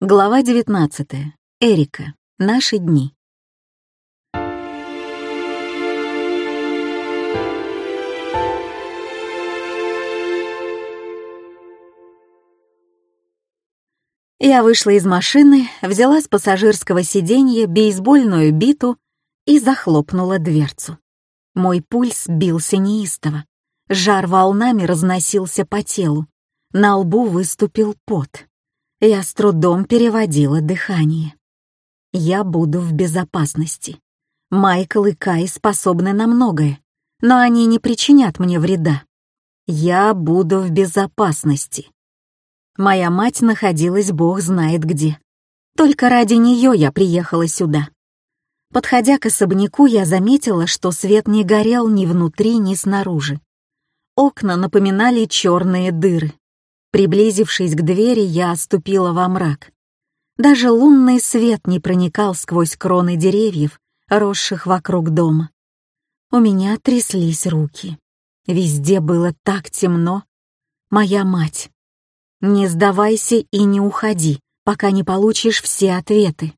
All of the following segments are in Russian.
Глава 19. Эрика. Наши дни. Я вышла из машины, взяла с пассажирского сиденья бейсбольную биту и захлопнула дверцу. Мой пульс бился неистово. Жар волнами разносился по телу. На лбу выступил пот. Я с трудом переводила дыхание. Я буду в безопасности. Майкл и Кай способны на многое, но они не причинят мне вреда. Я буду в безопасности. Моя мать находилась бог знает где. Только ради нее я приехала сюда. Подходя к особняку, я заметила, что свет не горел ни внутри, ни снаружи. Окна напоминали черные дыры. Приблизившись к двери, я отступила во мрак. Даже лунный свет не проникал сквозь кроны деревьев, росших вокруг дома. У меня тряслись руки. Везде было так темно. Моя мать. Не сдавайся и не уходи, пока не получишь все ответы.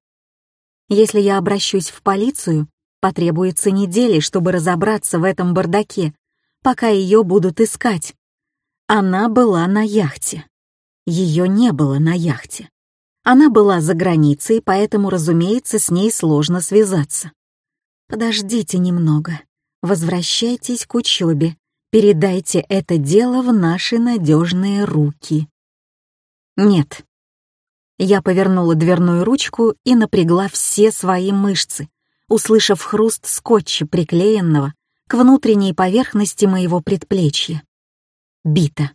Если я обращусь в полицию, потребуется недели, чтобы разобраться в этом бардаке, пока ее будут искать. Она была на яхте. Ее не было на яхте. Она была за границей, поэтому, разумеется, с ней сложно связаться. Подождите немного. Возвращайтесь к учебе. Передайте это дело в наши надежные руки. Нет. Я повернула дверную ручку и напрягла все свои мышцы, услышав хруст скотча, приклеенного к внутренней поверхности моего предплечья бита.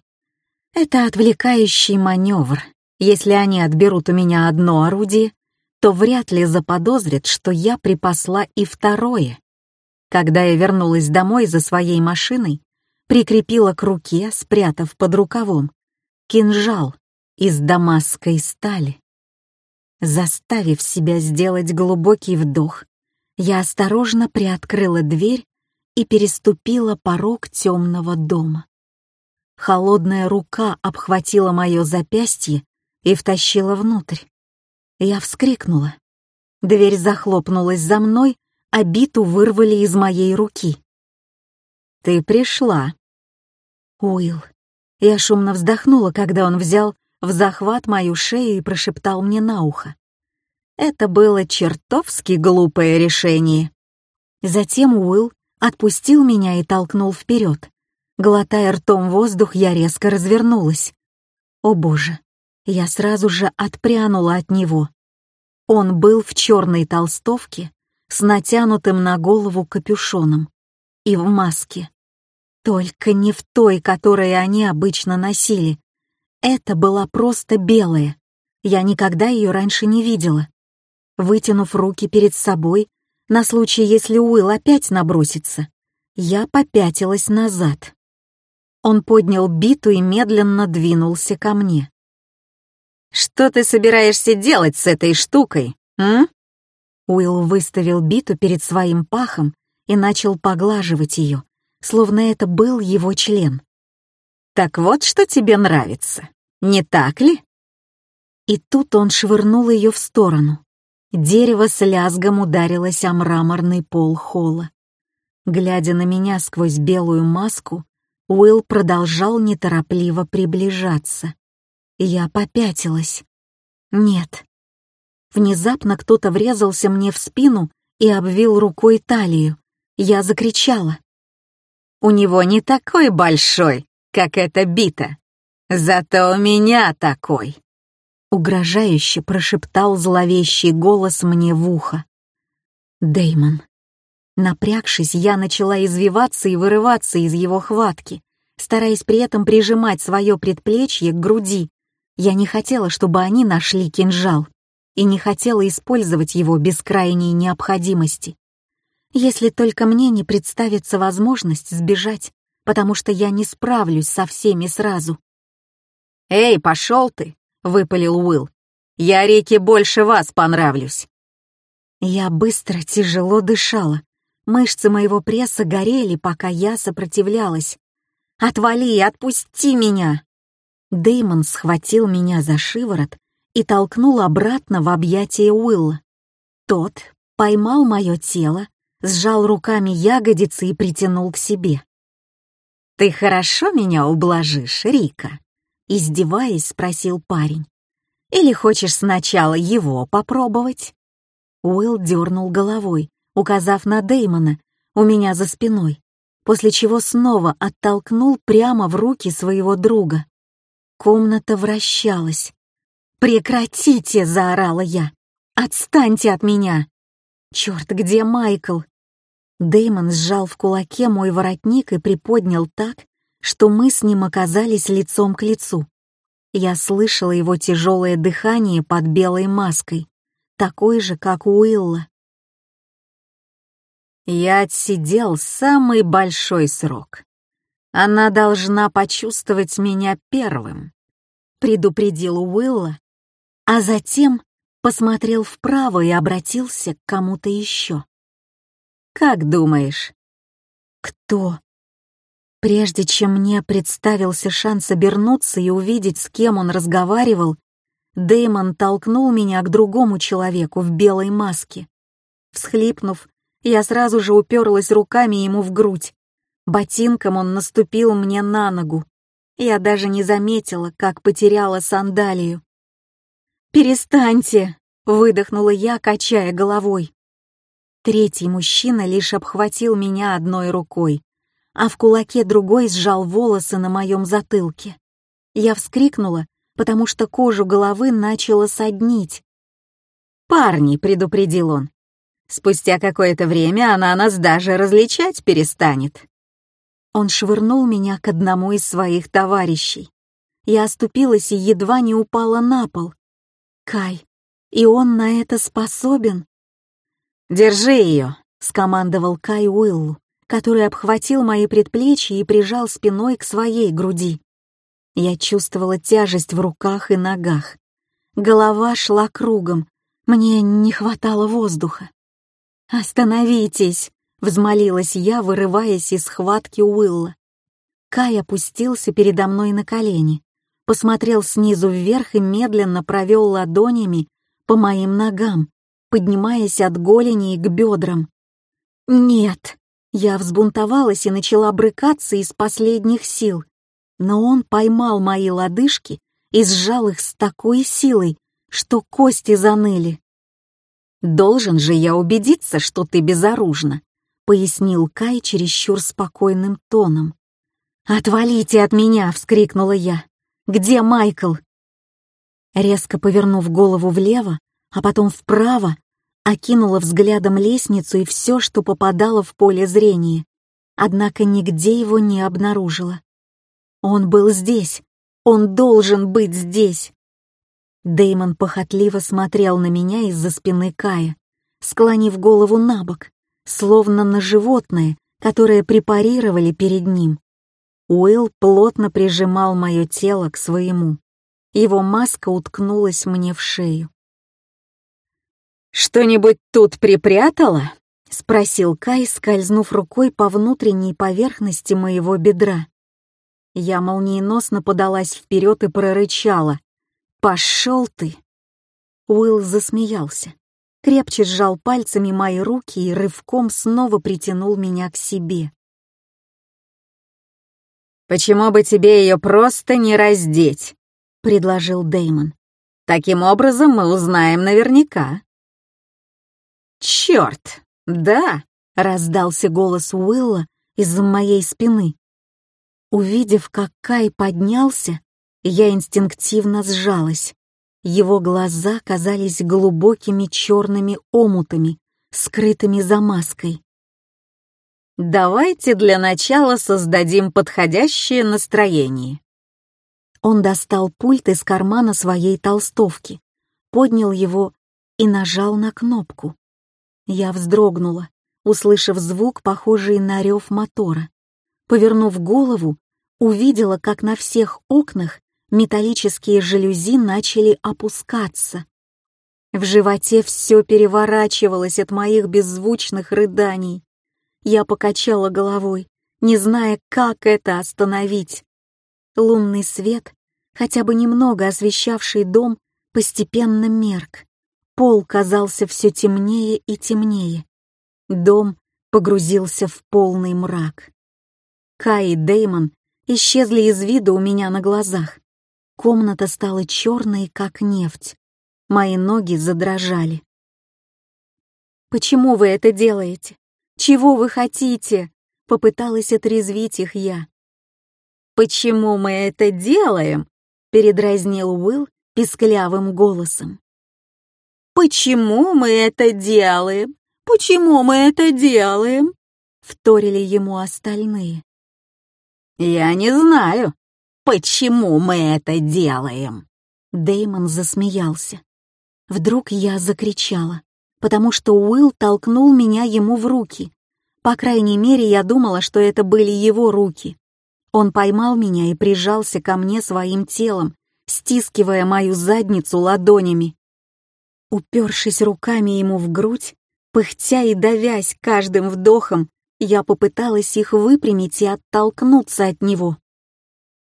Это отвлекающий маневр. Если они отберут у меня одно орудие, то вряд ли заподозрят, что я припасла и второе. Когда я вернулась домой за своей машиной, прикрепила к руке, спрятав под рукавом, кинжал из дамасской стали. Заставив себя сделать глубокий вдох, я осторожно приоткрыла дверь и переступила порог темного дома. Холодная рука обхватила мое запястье и втащила внутрь. Я вскрикнула. Дверь захлопнулась за мной, а биту вырвали из моей руки. «Ты пришла». Уилл. Я шумно вздохнула, когда он взял в захват мою шею и прошептал мне на ухо. Это было чертовски глупое решение. Затем Уилл отпустил меня и толкнул вперед. Глотая ртом воздух, я резко развернулась. О боже, я сразу же отпрянула от него. Он был в черной толстовке с натянутым на голову капюшоном и в маске. Только не в той, которую они обычно носили. Это была просто белая. Я никогда ее раньше не видела. Вытянув руки перед собой, на случай, если Уилл опять набросится, я попятилась назад. Он поднял биту и медленно двинулся ко мне. «Что ты собираешься делать с этой штукой, м?» Уилл выставил биту перед своим пахом и начал поглаживать ее, словно это был его член. «Так вот, что тебе нравится, не так ли?» И тут он швырнул ее в сторону. Дерево с лязгом ударилось о мраморный пол холла. Глядя на меня сквозь белую маску, Уилл продолжал неторопливо приближаться. Я попятилась. Нет. Внезапно кто-то врезался мне в спину и обвил рукой талию. Я закричала. «У него не такой большой, как эта бита. Зато у меня такой!» Угрожающе прошептал зловещий голос мне в ухо. Деймон. Напрягшись, я начала извиваться и вырываться из его хватки, стараясь при этом прижимать свое предплечье к груди. Я не хотела, чтобы они нашли кинжал, и не хотела использовать его без крайней необходимости. Если только мне не представится возможность сбежать, потому что я не справлюсь со всеми сразу. «Эй, пошел ты!» — выпалил Уилл. «Я Реке больше вас понравлюсь!» Я быстро, тяжело дышала, Мышцы моего пресса горели, пока я сопротивлялась. «Отвали, отпусти меня!» Деймон схватил меня за шиворот и толкнул обратно в объятия Уилла. Тот поймал мое тело, сжал руками ягодицы и притянул к себе. «Ты хорошо меня ублажишь, Рика?» — издеваясь, спросил парень. «Или хочешь сначала его попробовать?» Уилл дернул головой, указав на Деймона у меня за спиной, после чего снова оттолкнул прямо в руки своего друга. Комната вращалась. «Прекратите!» — заорала я. «Отстаньте от меня!» «Черт, где Майкл?» Деймон сжал в кулаке мой воротник и приподнял так, что мы с ним оказались лицом к лицу. Я слышала его тяжелое дыхание под белой маской, такой же, как у Уилла. Я отсидел самый большой срок. Она должна почувствовать меня первым, предупредил Уилла, а затем посмотрел вправо и обратился к кому-то еще. «Как думаешь?» «Кто?» Прежде чем мне представился шанс обернуться и увидеть, с кем он разговаривал, Дэймон толкнул меня к другому человеку в белой маске. Всхлипнув, я сразу же уперлась руками ему в грудь. Ботинком он наступил мне на ногу. Я даже не заметила, как потеряла сандалию. «Перестаньте!» — выдохнула я, качая головой. Третий мужчина лишь обхватил меня одной рукой, а в кулаке другой сжал волосы на моем затылке. Я вскрикнула, потому что кожу головы начала соднить. «Парни», — предупредил он, — «спустя какое-то время она нас даже различать перестанет». Он швырнул меня к одному из своих товарищей. Я оступилась и едва не упала на пол. Кай, и он на это способен? «Держи ее», — скомандовал Кай Уиллу, который обхватил мои предплечья и прижал спиной к своей груди. Я чувствовала тяжесть в руках и ногах. Голова шла кругом, мне не хватало воздуха. «Остановитесь!» — взмолилась я, вырываясь из схватки Уилла. Кай опустился передо мной на колени посмотрел снизу вверх и медленно провел ладонями по моим ногам, поднимаясь от голени к бедрам. «Нет!» Я взбунтовалась и начала брыкаться из последних сил, но он поймал мои лодыжки и сжал их с такой силой, что кости заныли. «Должен же я убедиться, что ты безоружна», — пояснил Кай чересчур спокойным тоном. «Отвалите от меня!» — вскрикнула я. Где Майкл?» Резко повернув голову влево, а потом вправо, окинула взглядом лестницу и все, что попадало в поле зрения, однако нигде его не обнаружила. Он был здесь, он должен быть здесь. Деймон похотливо смотрел на меня из-за спины Кая, склонив голову на бок, словно на животное, которое препарировали перед ним. Уилл плотно прижимал мое тело к своему. Его маска уткнулась мне в шею. «Что-нибудь тут припрятала?» — спросил Кай, скользнув рукой по внутренней поверхности моего бедра. Я молниеносно подалась вперед и прорычала. «Пошел ты!» Уилл засмеялся, крепче сжал пальцами мои руки и рывком снова притянул меня к себе. «Почему бы тебе ее просто не раздеть?» — предложил Деймон. «Таким образом мы узнаем наверняка». «Черт, да!» — раздался голос Уилла из-за моей спины. Увидев, как Кай поднялся, я инстинктивно сжалась. Его глаза казались глубокими черными омутами, скрытыми за маской. Давайте для начала создадим подходящее настроение. Он достал пульт из кармана своей толстовки, поднял его и нажал на кнопку. Я вздрогнула, услышав звук, похожий на рев мотора. Повернув голову, увидела, как на всех окнах металлические жалюзи начали опускаться. В животе все переворачивалось от моих беззвучных рыданий. Я покачала головой, не зная, как это остановить. Лунный свет, хотя бы немного освещавший дом, постепенно мерк. Пол казался все темнее и темнее. Дом погрузился в полный мрак. Кай и Деймон исчезли из вида у меня на глазах. Комната стала черной, как нефть. Мои ноги задрожали. «Почему вы это делаете? Чего вы хотите?» — попыталась отрезвить их я. «Почему мы это делаем?» — передразнил Уилл писклявым голосом. «Почему мы это делаем? Почему мы это делаем?» — вторили ему остальные. «Я не знаю, почему мы это делаем?» Деймон засмеялся. Вдруг я закричала, потому что Уилл толкнул меня ему в руки. По крайней мере, я думала, что это были его руки. Он поймал меня и прижался ко мне своим телом, стискивая мою задницу ладонями. Упершись руками ему в грудь, пыхтя и давясь каждым вдохом, я попыталась их выпрямить и оттолкнуться от него.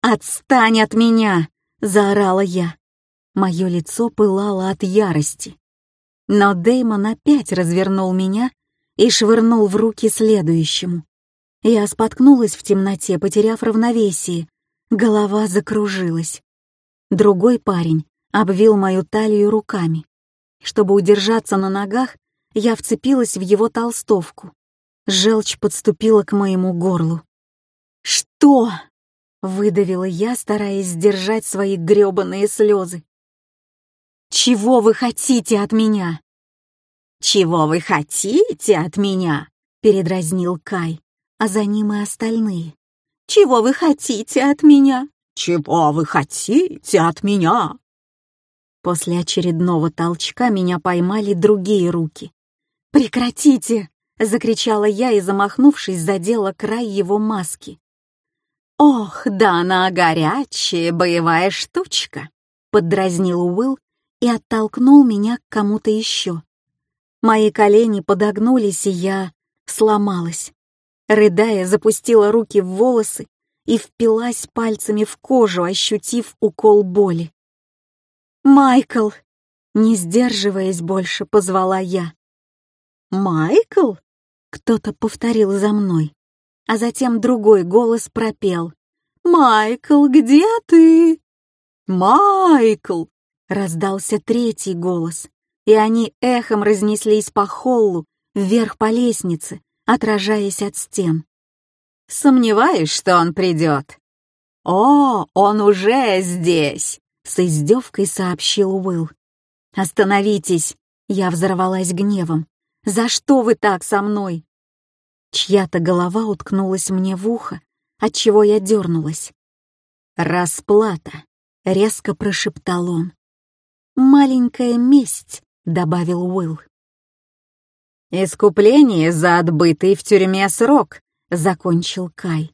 «Отстань от меня!» — заорала я. Мое лицо пылало от ярости. Но Дэймон опять развернул меня и швырнул в руки следующему. Я споткнулась в темноте, потеряв равновесие. Голова закружилась. Другой парень обвил мою талию руками. Чтобы удержаться на ногах, я вцепилась в его толстовку. Желчь подступила к моему горлу. «Что?» — выдавила я, стараясь сдержать свои грёбаные слезы. Чего вы хотите от меня?» «Чего вы хотите от меня?» — передразнил Кай, а за ним и остальные. «Чего вы хотите от меня?» «Чего вы хотите от меня?» После очередного толчка меня поймали другие руки. «Прекратите!» — закричала я и, замахнувшись, задела край его маски. «Ох, да она горячая боевая штучка!» — поддразнил Уилл и оттолкнул меня к кому-то еще. Мои колени подогнулись, и я сломалась. Рыдая, запустила руки в волосы и впилась пальцами в кожу, ощутив укол боли. «Майкл!» — не сдерживаясь больше, позвала я. «Майкл?» — кто-то повторил за мной, а затем другой голос пропел. «Майкл, где ты?» «Майкл!» Раздался третий голос, и они эхом разнеслись по холлу, вверх по лестнице, отражаясь от стен. «Сомневаюсь, что он придет». «О, он уже здесь!» — с издевкой сообщил Уилл. «Остановитесь!» — я взорвалась гневом. «За что вы так со мной?» Чья-то голова уткнулась мне в ухо, отчего я дернулась. «Расплата!» — резко прошептал он. «Маленькая месть», — добавил Уилл. «Искупление за отбытый в тюрьме срок», — закончил Кай.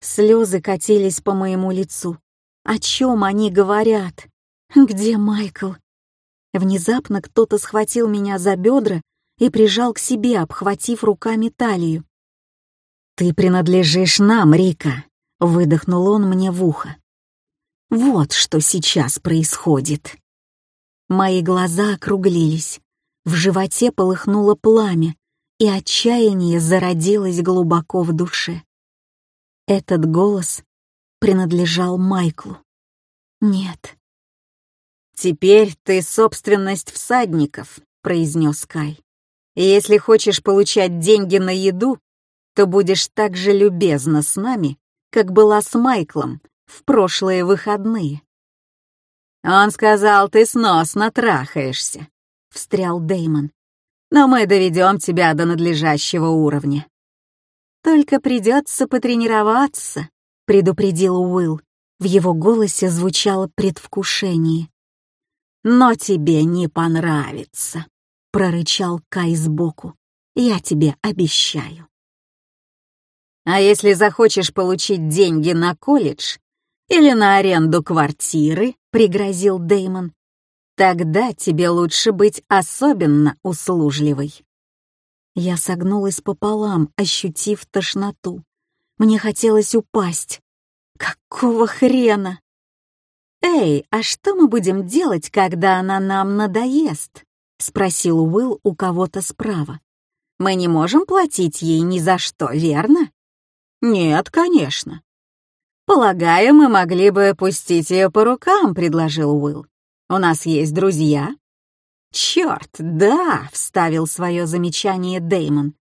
Слезы катились по моему лицу. О чем они говорят? Где Майкл? Внезапно кто-то схватил меня за бедра и прижал к себе, обхватив руками талию. «Ты принадлежишь нам, Рика», — выдохнул он мне в ухо. «Вот что сейчас происходит». Мои глаза округлились, в животе полыхнуло пламя, и отчаяние зародилось глубоко в душе. Этот голос принадлежал Майклу. Нет. «Теперь ты собственность всадников», — произнес Кай. «И если хочешь получать деньги на еду, то будешь так же любезна с нами, как была с Майклом в прошлые выходные». «Он сказал, ты сносно трахаешься», — встрял Деймон. «Но мы доведем тебя до надлежащего уровня». «Только придется потренироваться», — предупредил Уилл. В его голосе звучало предвкушение. «Но тебе не понравится», — прорычал Кай сбоку. «Я тебе обещаю». «А если захочешь получить деньги на колледж, или на аренду квартиры», — пригрозил Деймон, «тогда тебе лучше быть особенно услужливой». Я согнулась пополам, ощутив тошноту. Мне хотелось упасть. Какого хрена? «Эй, а что мы будем делать, когда она нам надоест?» — спросил Уилл у кого-то справа. «Мы не можем платить ей ни за что, верно?» «Нет, конечно». «Полагаю, мы могли бы пустить ее по рукам», — предложил Уилл. «У нас есть друзья». «Черт, да», — вставил свое замечание Деймон.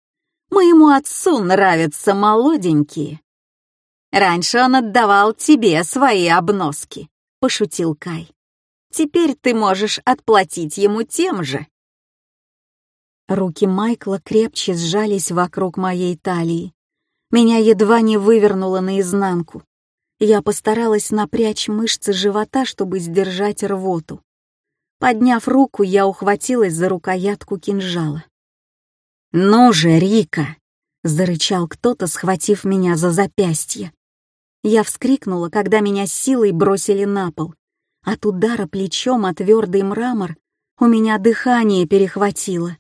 «Моему отцу нравятся молоденькие». «Раньше он отдавал тебе свои обноски», — пошутил Кай. «Теперь ты можешь отплатить ему тем же». Руки Майкла крепче сжались вокруг моей талии. Меня едва не вывернуло наизнанку. Я постаралась напрячь мышцы живота, чтобы сдержать рвоту. Подняв руку, я ухватилась за рукоятку кинжала. «Ну же, Рика!» — зарычал кто-то, схватив меня за запястье. Я вскрикнула, когда меня силой бросили на пол. От удара плечом о твердый мрамор у меня дыхание перехватило.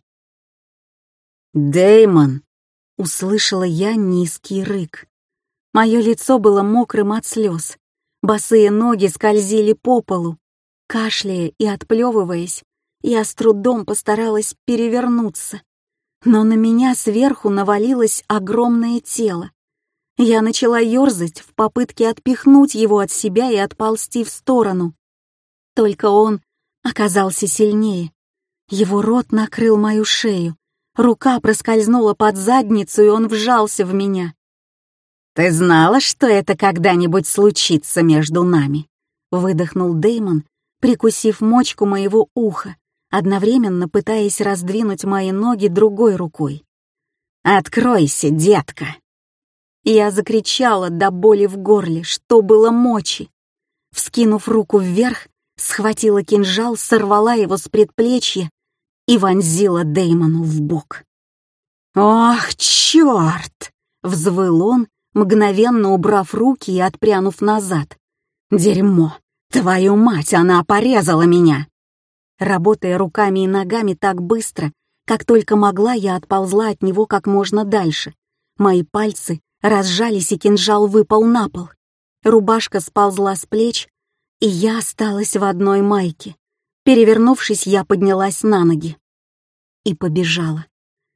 Дэймон! услышала я низкий рык. Мое лицо было мокрым от слез. Босые ноги скользили по полу. Кашляя и отплевываясь, я с трудом постаралась перевернуться. Но на меня сверху навалилось огромное тело. Я начала ерзать в попытке отпихнуть его от себя и отползти в сторону. Только он оказался сильнее. Его рот накрыл мою шею, рука проскользнула под задницу, и он вжался в меня. «Ты знала, что это когда-нибудь случится между нами?» — выдохнул Деймон, прикусив мочку моего уха, одновременно пытаясь раздвинуть мои ноги другой рукой. «Откройся, детка!» Я закричала до боли в горле, что было мочи. Вскинув руку вверх, схватила кинжал, сорвала его с предплечья и вонзила Деймону в бок. «Ох, черт!» — взвыл он, мгновенно убрав руки и отпрянув назад. «Дерьмо! Твою мать, она порезала меня!» Работая руками и ногами так быстро, как только могла, я отползла от него как можно дальше. Мои пальцы разжались, и кинжал выпал на пол. Рубашка сползла с плеч, и я осталась в одной майке. Перевернувшись, я поднялась на ноги. И побежала.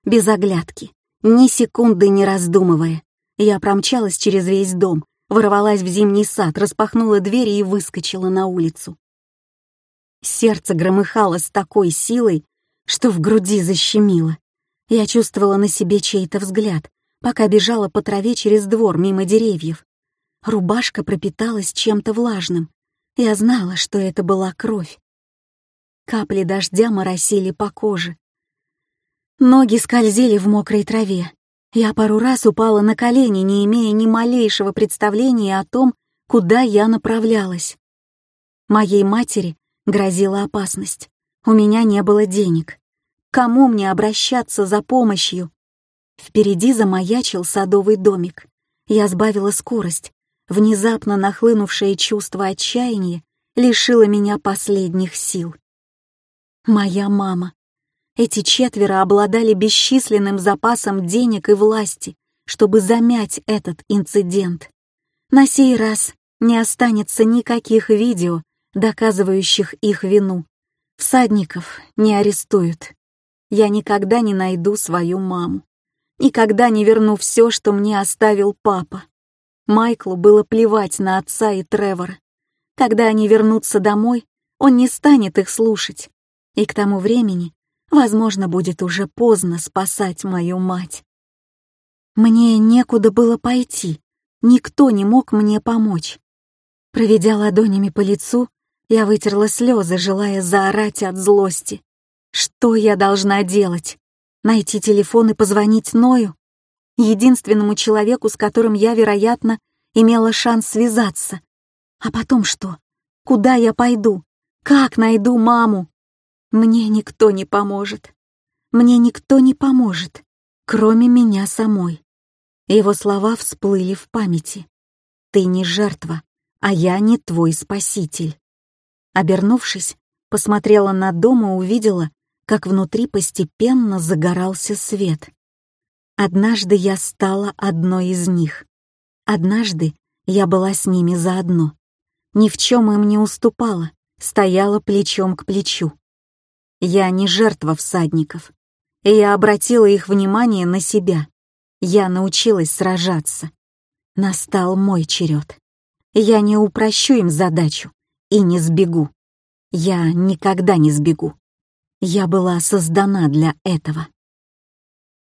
Без оглядки, ни секунды не раздумывая. Я промчалась через весь дом, ворвалась в зимний сад, распахнула двери и выскочила на улицу. Сердце громыхало с такой силой, что в груди защемило. Я чувствовала на себе чей-то взгляд, пока бежала по траве через двор мимо деревьев. Рубашка пропиталась чем-то влажным. Я знала, что это была кровь. Капли дождя моросили по коже. Ноги скользили в мокрой траве. Я пару раз упала на колени, не имея ни малейшего представления о том, куда я направлялась. Моей матери грозила опасность. У меня не было денег. Кому мне обращаться за помощью? Впереди замаячил садовый домик. Я сбавила скорость. Внезапно нахлынувшее чувство отчаяния лишило меня последних сил. Моя мама. Эти четверо обладали бесчисленным запасом денег и власти, чтобы замять этот инцидент. На сей раз не останется никаких видео, доказывающих их вину. Всадников не арестуют. Я никогда не найду свою маму. Никогда не верну все, что мне оставил папа. Майклу было плевать на отца и Тревора. Когда они вернутся домой, он не станет их слушать. И к тому времени, возможно, будет уже поздно спасать мою мать. Мне некуда было пойти, никто не мог мне помочь. Проведя ладонями по лицу, я вытерла слезы, желая заорать от злости. Что я должна делать? Найти телефон и позвонить Ною? Единственному человеку, с которым я, вероятно, имела шанс связаться. А потом что? Куда я пойду? Как найду маму? Мне никто не поможет. Мне никто не поможет, кроме меня самой. Его слова всплыли в памяти. «Ты не жертва, а я не твой спаситель». Обернувшись, посмотрела на дом и увидела, как внутри постепенно загорался свет. Однажды я стала одной из них. Однажды я была с ними заодно. ни в чем им не уступала, стояла плечом к плечу. Я не жертва всадников, и я обратила их внимание на себя. Я научилась сражаться. Настал мой черед. Я не упрощу им задачу и не сбегу. Я никогда не сбегу. Я была создана для этого.